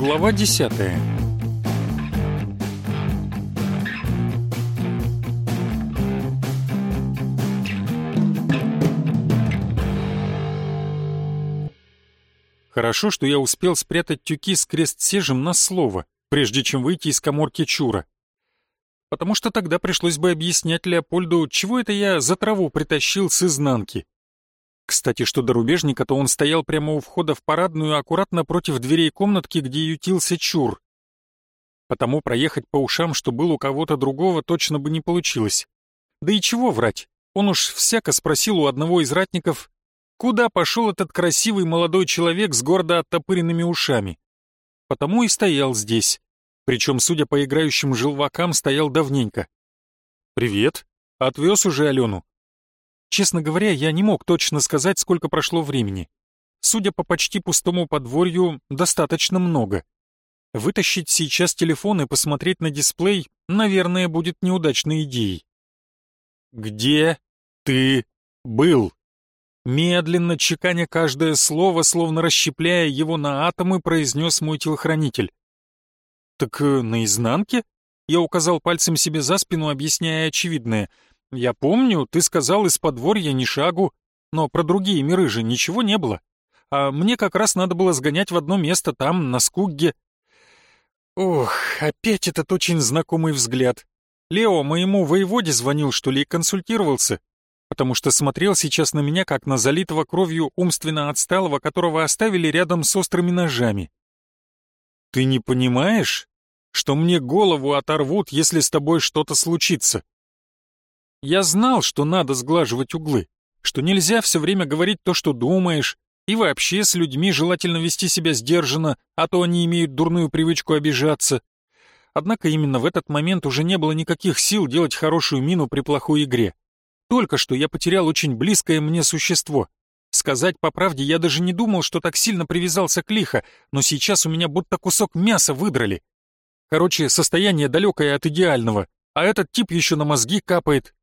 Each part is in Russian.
Глава десятая Хорошо, что я успел спрятать тюки с крест-сежем на слово, прежде чем выйти из коморки Чура. Потому что тогда пришлось бы объяснять Леопольду, чего это я за траву притащил с изнанки. Кстати, что до рубежника, то он стоял прямо у входа в парадную, аккуратно против дверей комнатки, где ютился Чур. Потому проехать по ушам, что был у кого-то другого, точно бы не получилось. Да и чего врать? Он уж всяко спросил у одного из ратников, Куда пошел этот красивый молодой человек с гордо оттопыренными ушами? Потому и стоял здесь. Причем, судя по играющим желвакам, стоял давненько. «Привет. Отвез уже Алену?» Честно говоря, я не мог точно сказать, сколько прошло времени. Судя по почти пустому подворью, достаточно много. Вытащить сейчас телефон и посмотреть на дисплей, наверное, будет неудачной идеей. «Где ты был?» Медленно, чеканя каждое слово, словно расщепляя его на атомы, произнес мой телохранитель. «Так э, наизнанке?» Я указал пальцем себе за спину, объясняя очевидное. «Я помню, ты сказал из подворья ни шагу, но про другие миры же ничего не было. А мне как раз надо было сгонять в одно место там, на Скугге». Ох, опять этот очень знакомый взгляд. Лео моему воеводе звонил, что ли, и консультировался потому что смотрел сейчас на меня, как на залитого кровью умственно отсталого, которого оставили рядом с острыми ножами. «Ты не понимаешь, что мне голову оторвут, если с тобой что-то случится?» Я знал, что надо сглаживать углы, что нельзя все время говорить то, что думаешь, и вообще с людьми желательно вести себя сдержанно, а то они имеют дурную привычку обижаться. Однако именно в этот момент уже не было никаких сил делать хорошую мину при плохой игре. Только что я потерял очень близкое мне существо. Сказать по правде, я даже не думал, что так сильно привязался к лихо, но сейчас у меня будто кусок мяса выдрали. Короче, состояние далекое от идеального, а этот тип еще на мозги капает.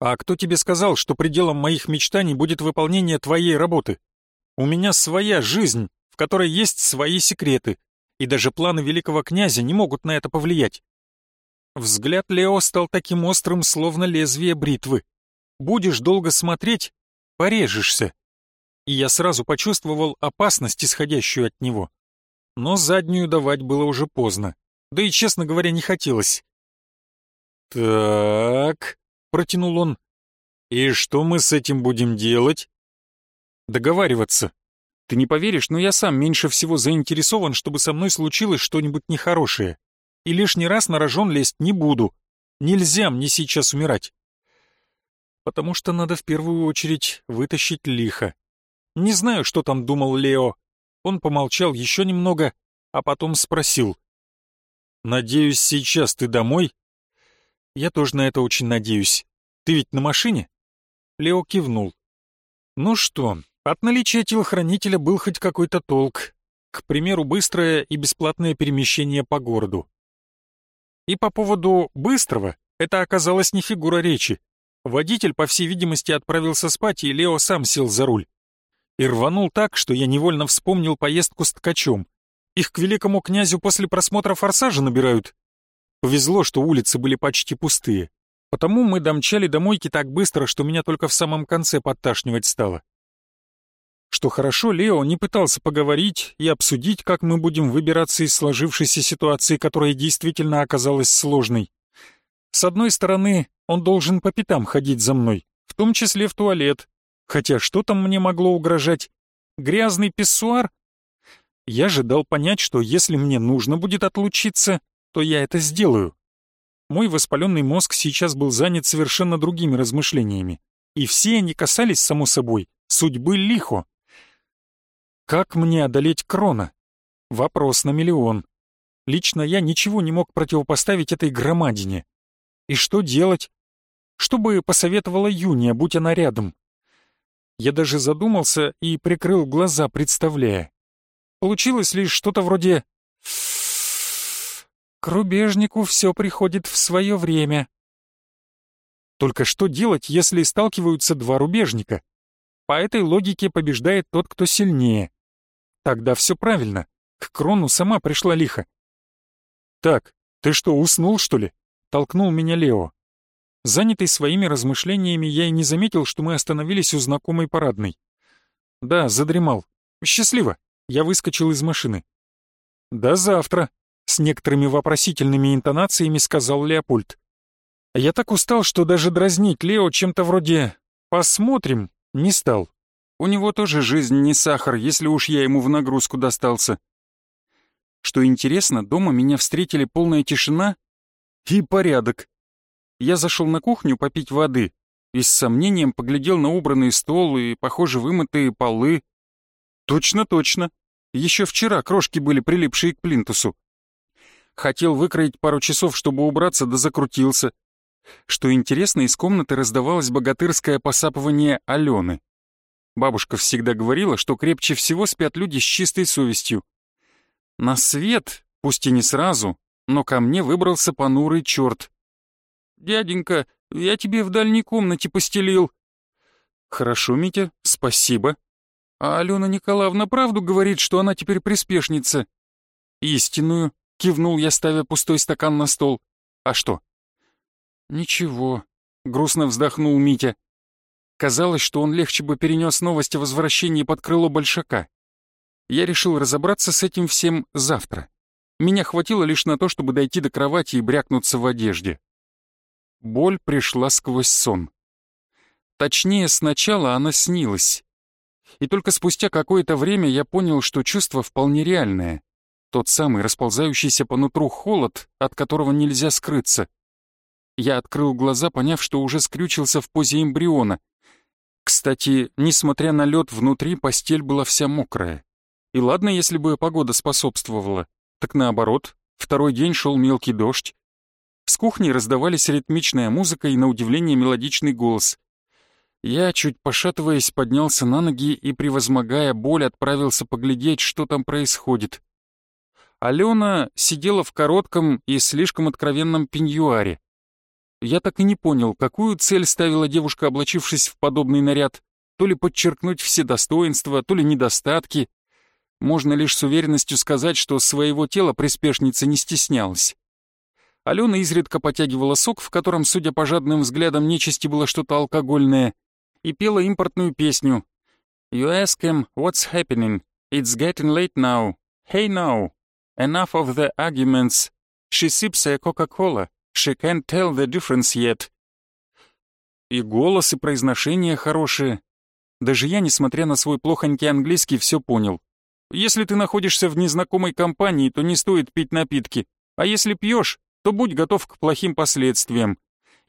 А кто тебе сказал, что пределом моих мечтаний будет выполнение твоей работы? У меня своя жизнь, в которой есть свои секреты, и даже планы великого князя не могут на это повлиять. Взгляд Лео стал таким острым, словно лезвие бритвы. Будешь долго смотреть — порежешься. И я сразу почувствовал опасность, исходящую от него. Но заднюю давать было уже поздно. Да и, честно говоря, не хотелось. «Так», — протянул он, — «и что мы с этим будем делать?» «Договариваться. Ты не поверишь, но я сам меньше всего заинтересован, чтобы со мной случилось что-нибудь нехорошее и лишний раз на рожон лезть не буду. Нельзя мне сейчас умирать. Потому что надо в первую очередь вытащить лихо. Не знаю, что там думал Лео. Он помолчал еще немного, а потом спросил. «Надеюсь, сейчас ты домой?» «Я тоже на это очень надеюсь. Ты ведь на машине?» Лео кивнул. «Ну что, от наличия телохранителя был хоть какой-то толк. К примеру, быстрое и бесплатное перемещение по городу. И по поводу «быстрого» это оказалось не фигура речи. Водитель, по всей видимости, отправился спать, и Лео сам сел за руль. И рванул так, что я невольно вспомнил поездку с ткачом. Их к великому князю после просмотра «Форсажа» набирают. Повезло, что улицы были почти пустые. Потому мы домчали до мойки так быстро, что меня только в самом конце подташнивать стало. Что хорошо, Лео не пытался поговорить и обсудить, как мы будем выбираться из сложившейся ситуации, которая действительно оказалась сложной. С одной стороны, он должен по пятам ходить за мной, в том числе в туалет. Хотя что там мне могло угрожать? Грязный писсуар? Я же дал понять, что если мне нужно будет отлучиться, то я это сделаю. Мой воспаленный мозг сейчас был занят совершенно другими размышлениями. И все они касались, само собой, судьбы Лихо. Как мне одолеть Крона? Вопрос на миллион. Лично я ничего не мог противопоставить этой громадине. И что делать? Что бы посоветовала Юния, будь она рядом? Я даже задумался и прикрыл глаза, представляя. Получилось лишь что-то вроде «К рубежнику все приходит в свое время». Только что делать, если сталкиваются два рубежника? По этой логике побеждает тот, кто сильнее. Тогда все правильно. К Крону сама пришла лихо. «Так, ты что, уснул, что ли?» — толкнул меня Лео. Занятый своими размышлениями, я и не заметил, что мы остановились у знакомой парадной. «Да, задремал. Счастливо!» Я выскочил из машины. «До завтра!» — с некоторыми вопросительными интонациями сказал Леопольд. Я так устал, что даже дразнить Лео чем-то вроде «посмотрим» не стал. У него тоже жизнь не сахар, если уж я ему в нагрузку достался. Что интересно, дома меня встретили полная тишина и порядок. Я зашел на кухню попить воды и с сомнением поглядел на убранный стол и, похоже, вымытые полы. Точно-точно. Еще вчера крошки были прилипшие к плинтусу. Хотел выкроить пару часов, чтобы убраться, да закрутился. Что интересно, из комнаты раздавалось богатырское посапывание Алены. Бабушка всегда говорила, что крепче всего спят люди с чистой совестью. На свет, пусть и не сразу, но ко мне выбрался понурый черт. «Дяденька, я тебе в дальней комнате постелил». «Хорошо, Митя, спасибо». «А Алена Николаевна правду говорит, что она теперь приспешница?» «Истинную», — кивнул я, ставя пустой стакан на стол. «А что?» «Ничего», — грустно вздохнул Митя. Казалось, что он легче бы перенес новость о возвращении под крыло Большака. Я решил разобраться с этим всем завтра. Меня хватило лишь на то, чтобы дойти до кровати и брякнуться в одежде. Боль пришла сквозь сон. Точнее, сначала она снилась. И только спустя какое-то время я понял, что чувство вполне реальное. Тот самый расползающийся по нутру холод, от которого нельзя скрыться — я открыл глаза, поняв, что уже скрючился в позе эмбриона. Кстати, несмотря на лед внутри, постель была вся мокрая. И ладно, если бы погода способствовала, так наоборот, второй день шел мелкий дождь. С кухни раздавались ритмичная музыка и, на удивление, мелодичный голос. Я, чуть пошатываясь, поднялся на ноги и, превозмогая боль, отправился поглядеть, что там происходит. Алена сидела в коротком и слишком откровенном пеньюаре. Я так и не понял, какую цель ставила девушка, облачившись в подобный наряд. То ли подчеркнуть все достоинства, то ли недостатки. Можно лишь с уверенностью сказать, что своего тела приспешница не стеснялась. Алена изредка потягивала сок, в котором, судя по жадным взглядам нечисти, было что-то алкогольное, и пела импортную песню. «You ask him, what's happening? It's getting late now. Hey now. Enough of the arguments. She sips a Coca-Cola. She can't tell the difference yet. И голос, и произношение хорошие. Даже я, несмотря на свой плохонький английский, все понял. Если ты находишься в незнакомой компании, то не стоит пить напитки. А если пьешь, то будь готов к плохим последствиям.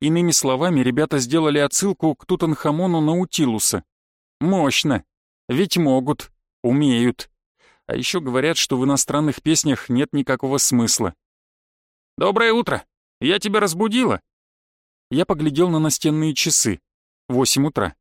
Иными словами, ребята сделали отсылку к Тутанхамону Наутилуса. Мощно. Ведь могут, умеют. А еще говорят, что в иностранных песнях нет никакого смысла. «Доброе утро!» Я тебя разбудила?» Я поглядел на настенные часы. Восемь утра.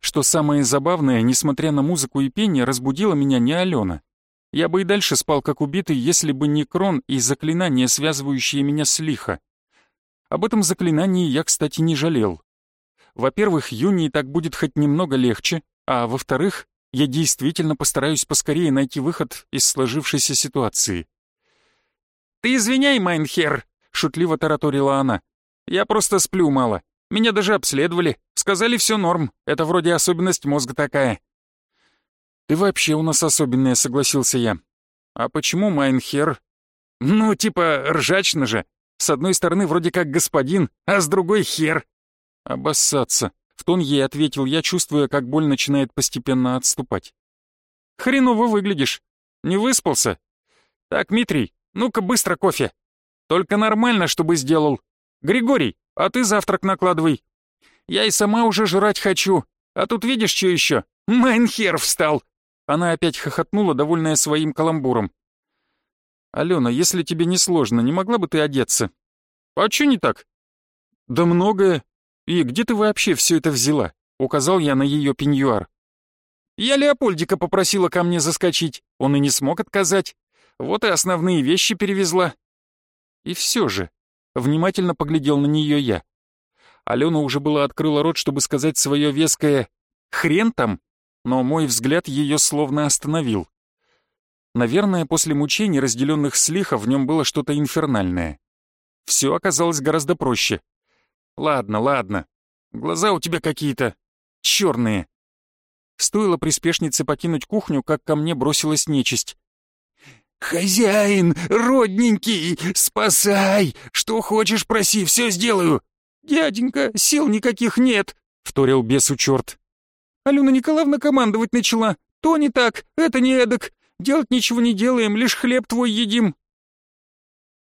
Что самое забавное, несмотря на музыку и пение, разбудила меня не Алена. Я бы и дальше спал как убитый, если бы не крон и заклинания, связывающие меня с лихо. Об этом заклинании я, кстати, не жалел. Во-первых, Юнии так будет хоть немного легче, а во-вторых, я действительно постараюсь поскорее найти выход из сложившейся ситуации. «Ты извиняй, mein Herr!» — шутливо тараторила она. «Я просто сплю мало. Меня даже обследовали. Сказали, все норм. Это вроде особенность мозга такая». «Ты вообще у нас особенная», — согласился я. «А почему mein Herr?» «Ну, типа, ржачно же. С одной стороны вроде как господин, а с другой хер». «Обоссаться», — в тон ей ответил я, чувствуя, как боль начинает постепенно отступать. «Хреново выглядишь. Не выспался? Так, Митрий, ну-ка быстро кофе. Только нормально, чтобы сделал. Григорий, а ты завтрак накладывай. Я и сама уже жрать хочу. А тут видишь, что еще? Mein Herr встал!» Она опять хохотнула, довольная своим каламбуром. «Алена, если тебе не сложно, не могла бы ты одеться?» «А чё не так?» «Да многое. И где ты вообще все это взяла?» Указал я на ее пеньюар. «Я Леопольдика попросила ко мне заскочить. Он и не смог отказать. Вот и основные вещи перевезла. И все же, внимательно поглядел на нее я. Алена уже было открыла рот, чтобы сказать свое веское «хрен там», но мой взгляд ее словно остановил. Наверное, после мучений, разделенных с лихо, в нем было что-то инфернальное. Все оказалось гораздо проще. Ладно, ладно. Глаза у тебя какие-то черные. Стоило приспешнице покинуть кухню, как ко мне бросилась нечисть. «Хозяин, родненький, спасай! Что хочешь, проси, все сделаю!» «Дяденька, сил никаких нет!» — вторил бесу черт. «Алена Николаевна командовать начала. То не так, это не эдак. Делать ничего не делаем, лишь хлеб твой едим».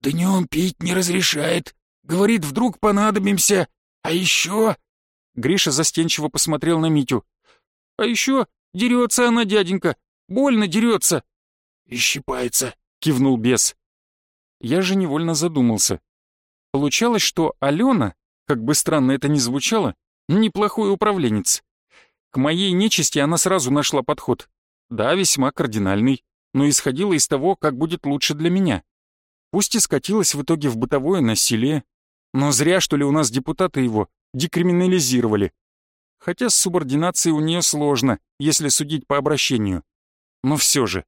«Днем пить не разрешает. Говорит, вдруг понадобимся. А еще...» Гриша застенчиво посмотрел на Митю. «А еще дерется она, дяденька. Больно дерется». «И щипается», — кивнул бес. Я же невольно задумался. Получалось, что Алена, как бы странно это ни звучало, неплохой управленец. К моей нечисти она сразу нашла подход. Да, весьма кардинальный, но исходила из того, как будет лучше для меня. Пусть и скатилась в итоге в бытовое насилие, но зря, что ли, у нас депутаты его декриминализировали. Хотя с субординацией у нее сложно, если судить по обращению. Но все же.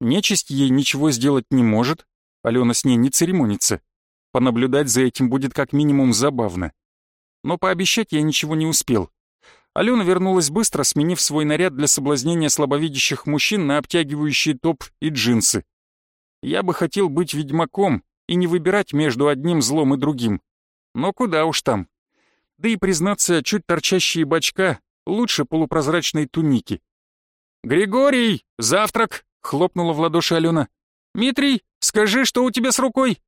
Нечисть ей ничего сделать не может, Алена с ней не церемонится. Понаблюдать за этим будет как минимум забавно. Но пообещать я ничего не успел. Алена вернулась быстро, сменив свой наряд для соблазнения слабовидящих мужчин на обтягивающий топ и джинсы. Я бы хотел быть ведьмаком и не выбирать между одним злом и другим. Но куда уж там. Да и, признаться, чуть торчащие бачка лучше полупрозрачной туники. «Григорий, завтрак!» — хлопнула в ладоши Алена. «Митрий, скажи, что у тебя с рукой?»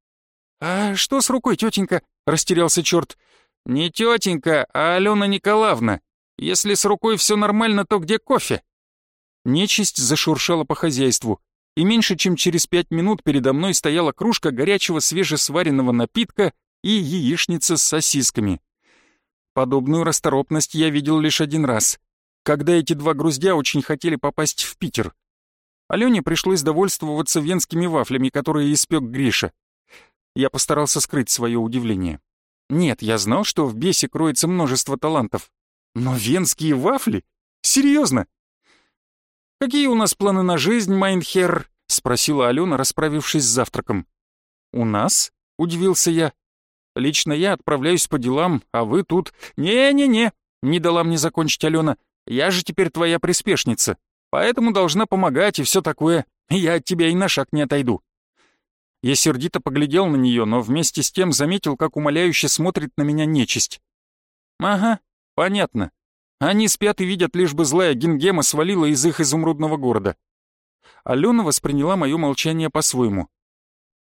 «А что с рукой, тетенька?» — растерялся черт. «Не тетенька, а Алена Николаевна. Если с рукой все нормально, то где кофе?» Нечисть зашуршала по хозяйству, и меньше чем через пять минут передо мной стояла кружка горячего свежесваренного напитка и яичница с сосисками. Подобную расторопность я видел лишь один раз, когда эти два груздя очень хотели попасть в Питер. Алене пришлось довольствоваться венскими вафлями, которые испек Гриша. Я постарался скрыть свое удивление. Нет, я знал, что в бесе кроется множество талантов, но венские вафли? Серьезно? «Какие у нас планы на жизнь, mein Herr?» — спросила Алена, расправившись с завтраком. «У нас?» — удивился я. «Лично я отправляюсь по делам, а вы тут...» «Не-не-не!» — не дала мне закончить Алена. «Я же теперь твоя приспешница, поэтому должна помогать и все такое. Я от тебя и на шаг не отойду». Я сердито поглядел на нее, но вместе с тем заметил, как умоляюще смотрит на меня нечисть. «Ага, Понятно. Они спят и видят, лишь бы злая Гингема свалила из их изумрудного города. Алена восприняла мое молчание по-своему.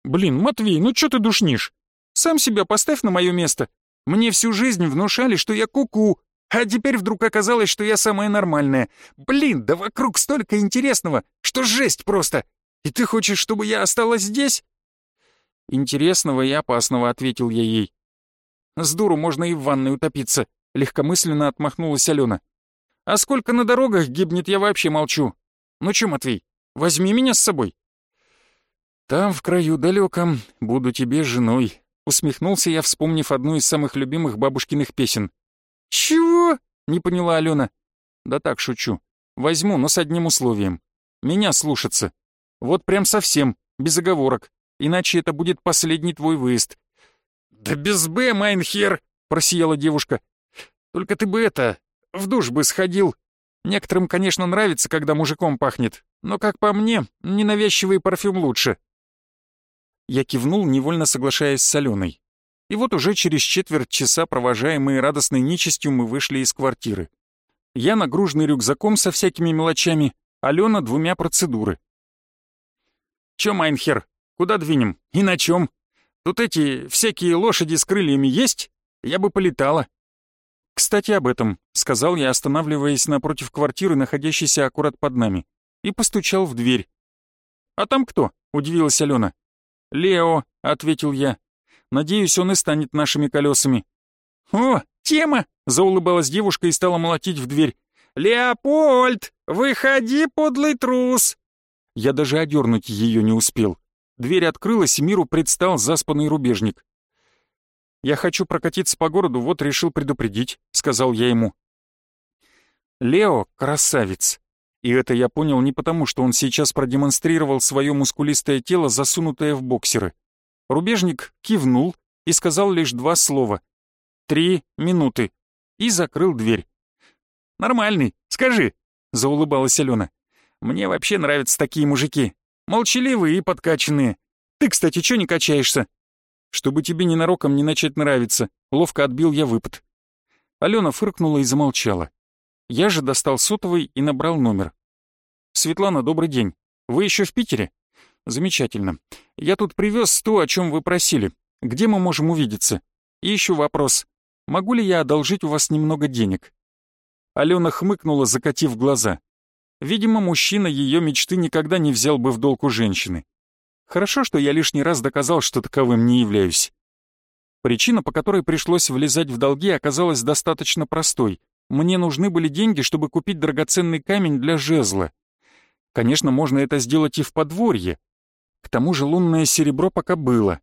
«Блин, Матвей, ну чё ты душнишь? Сам себя поставь на мое место. Мне всю жизнь внушали, что я куку, -ку, а теперь вдруг оказалось, что я самая нормальная. Блин, да вокруг столько интересного, что жесть просто. И ты хочешь, чтобы я осталась здесь?» «Интересного и опасного», — ответил я ей. «С дуру можно и в ванной утопиться. Легкомысленно отмахнулась Алена. «А сколько на дорогах гибнет, я вообще молчу. Ну чё, Матвей, возьми меня с собой». «Там, в краю далеком, буду тебе женой», — усмехнулся я, вспомнив одну из самых любимых бабушкиных песен. «Чего?» — не поняла Алена. «Да так, шучу. Возьму, но с одним условием. Меня слушаться. Вот прям совсем, без оговорок. Иначе это будет последний твой выезд». «Да без Б, mein Herr!» — просияла девушка. Только ты бы это, в душ бы сходил. Некоторым, конечно, нравится, когда мужиком пахнет, но, как по мне, ненавязчивый парфюм лучше». Я кивнул, невольно соглашаясь с Аленой. И вот уже через четверть часа, провожаемые радостной нечистью, мы вышли из квартиры. Я нагруженный рюкзаком со всякими мелочами, Алена двумя процедуры. «Чё, mein Herr, куда двинем? И на чем? Тут эти всякие лошади с крыльями есть? Я бы полетала». «Кстати, об этом», — сказал я, останавливаясь напротив квартиры, находящейся аккурат под нами, и постучал в дверь. «А там кто?» — удивилась Алена. «Лео», — ответил я. «Надеюсь, он и станет нашими колесами». «О, тема!» — заулыбалась девушка и стала молотить в дверь. «Леопольд, выходи, подлый трус!» Я даже одернуть ее не успел. Дверь открылась, и миру предстал заспанный рубежник. Я хочу прокатиться по городу, вот решил предупредить», — сказал я ему. Лео — красавец. И это я понял не потому, что он сейчас продемонстрировал свое мускулистое тело, засунутое в боксеры. Рубежник кивнул и сказал лишь два слова. «Три минуты». И закрыл дверь. «Нормальный, скажи», — заулыбалась Алена. «Мне вообще нравятся такие мужики. Молчаливые и подкачанные. Ты, кстати, чё не качаешься?» «Чтобы тебе ненароком не начать нравиться», — ловко отбил я выпад. Алена фыркнула и замолчала. Я же достал сотовый и набрал номер. «Светлана, добрый день. Вы еще в Питере?» «Замечательно. Я тут привез то, о чем вы просили. Где мы можем увидеться? И еще вопрос. Могу ли я одолжить у вас немного денег?» Алена хмыкнула, закатив глаза. Видимо, мужчина ее мечты никогда не взял бы в долг у женщины. Хорошо, что я лишний раз доказал, что таковым не являюсь. Причина, по которой пришлось влезать в долги, оказалась достаточно простой. Мне нужны были деньги, чтобы купить драгоценный камень для жезла. Конечно, можно это сделать и в подворье. К тому же лунное серебро пока было.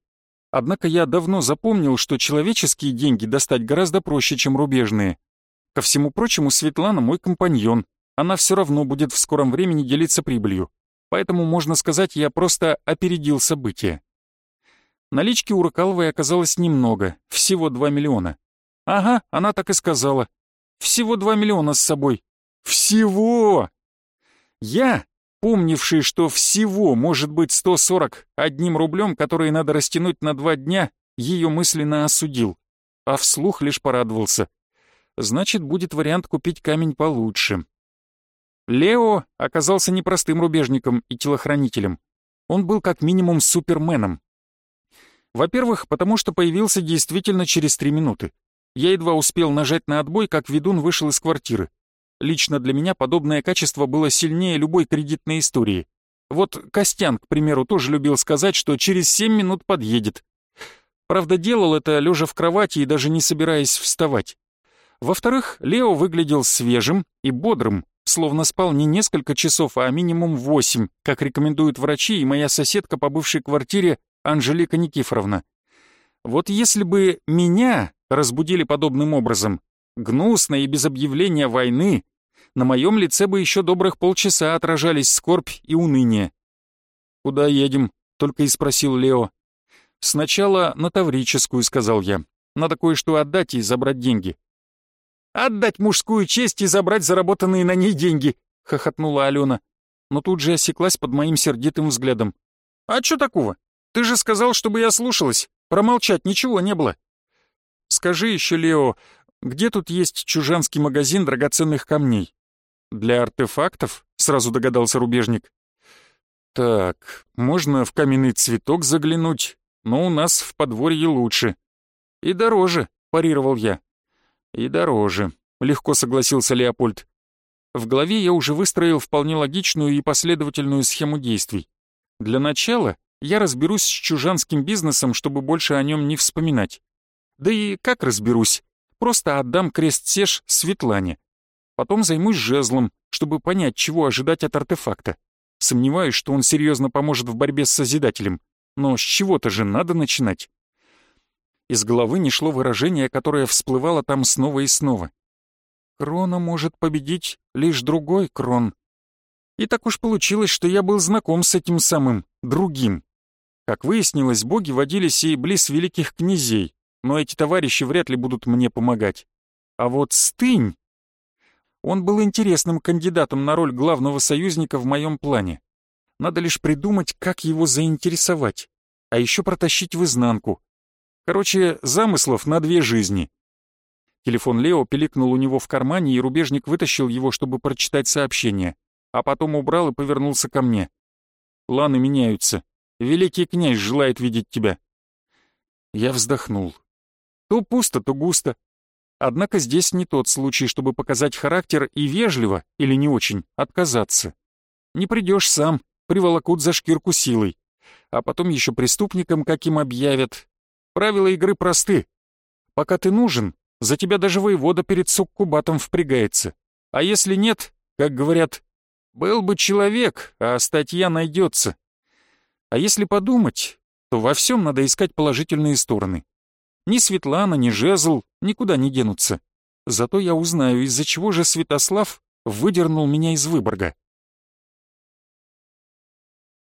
Однако я давно запомнил, что человеческие деньги достать гораздо проще, чем рубежные. Ко всему прочему, Светлана мой компаньон. Она все равно будет в скором времени делиться прибылью. Поэтому, можно сказать, я просто опередил события. Налички у Рыкаловой оказалось немного, всего 2 миллиона. Ага, она так и сказала. Всего 2 миллиона с собой. Всего! Я, помнивший, что всего может быть 140 одним рублем, который надо растянуть на два дня, ее мысленно осудил, а вслух лишь порадовался. Значит, будет вариант купить камень получше. Лео оказался непростым рубежником и телохранителем. Он был как минимум суперменом. Во-первых, потому что появился действительно через три минуты. Я едва успел нажать на отбой, как ведун вышел из квартиры. Лично для меня подобное качество было сильнее любой кредитной истории. Вот Костян, к примеру, тоже любил сказать, что через семь минут подъедет. Правда, делал это лежа в кровати и даже не собираясь вставать. Во-вторых, Лео выглядел свежим и бодрым, словно спал не несколько часов, а минимум восемь, как рекомендуют врачи и моя соседка по бывшей квартире Анжелика Никифоровна. Вот если бы меня разбудили подобным образом, гнусно и без объявления войны, на моем лице бы еще добрых полчаса отражались скорбь и уныние. «Куда едем?» — только и спросил Лео. «Сначала на Таврическую», — сказал я. «Надо кое-что отдать и забрать деньги». «Отдать мужскую честь и забрать заработанные на ней деньги», — хохотнула Алена, но тут же осеклась под моим сердитым взглядом. «А что такого? Ты же сказал, чтобы я слушалась. Промолчать ничего не было. Скажи еще, Лео, где тут есть чужанский магазин драгоценных камней? Для артефактов? Сразу догадался рубежник. Так, можно в каменный цветок заглянуть, но у нас в подворье лучше. И дороже, парировал я. И дороже, легко согласился Леопольд. В голове я уже выстроил вполне логичную и последовательную схему действий. Для начала я разберусь с чужанским бизнесом, чтобы больше о нем не вспоминать. Да и как разберусь? Просто отдам крест-сеш Светлане. Потом займусь жезлом, чтобы понять, чего ожидать от артефакта. Сомневаюсь, что он серьезно поможет в борьбе с Созидателем. Но с чего-то же надо начинать. Из головы не шло выражение, которое всплывало там снова и снова. «Крона может победить лишь другой крон». И так уж получилось, что я был знаком с этим самым другим. Как выяснилось, боги водились и близ великих князей, но эти товарищи вряд ли будут мне помогать. А вот Стынь... Он был интересным кандидатом на роль главного союзника в моем плане. Надо лишь придумать, как его заинтересовать, а еще протащить в изнанку. Короче, замыслов на две жизни. Телефон Лео пиликнул у него в кармане, и рубежник вытащил его, чтобы прочитать сообщение, а потом убрал и повернулся ко мне. Планы меняются. Великий князь желает видеть тебя». Я вздохнул. То пусто, то густо. Однако здесь не тот случай, чтобы показать характер и вежливо, или не очень, отказаться. Не придешь сам, приволокут за шкирку силой. А потом еще преступникам каким объявят. Правила игры просты. Пока ты нужен, за тебя даже воевода перед суккубатом впрягается. А если нет, как говорят, был бы человек, а статья найдется. А если подумать, то во всем надо искать положительные стороны. Ни Светлана, ни Жезл никуда не денутся. Зато я узнаю, из-за чего же Святослав выдернул меня из Выборга.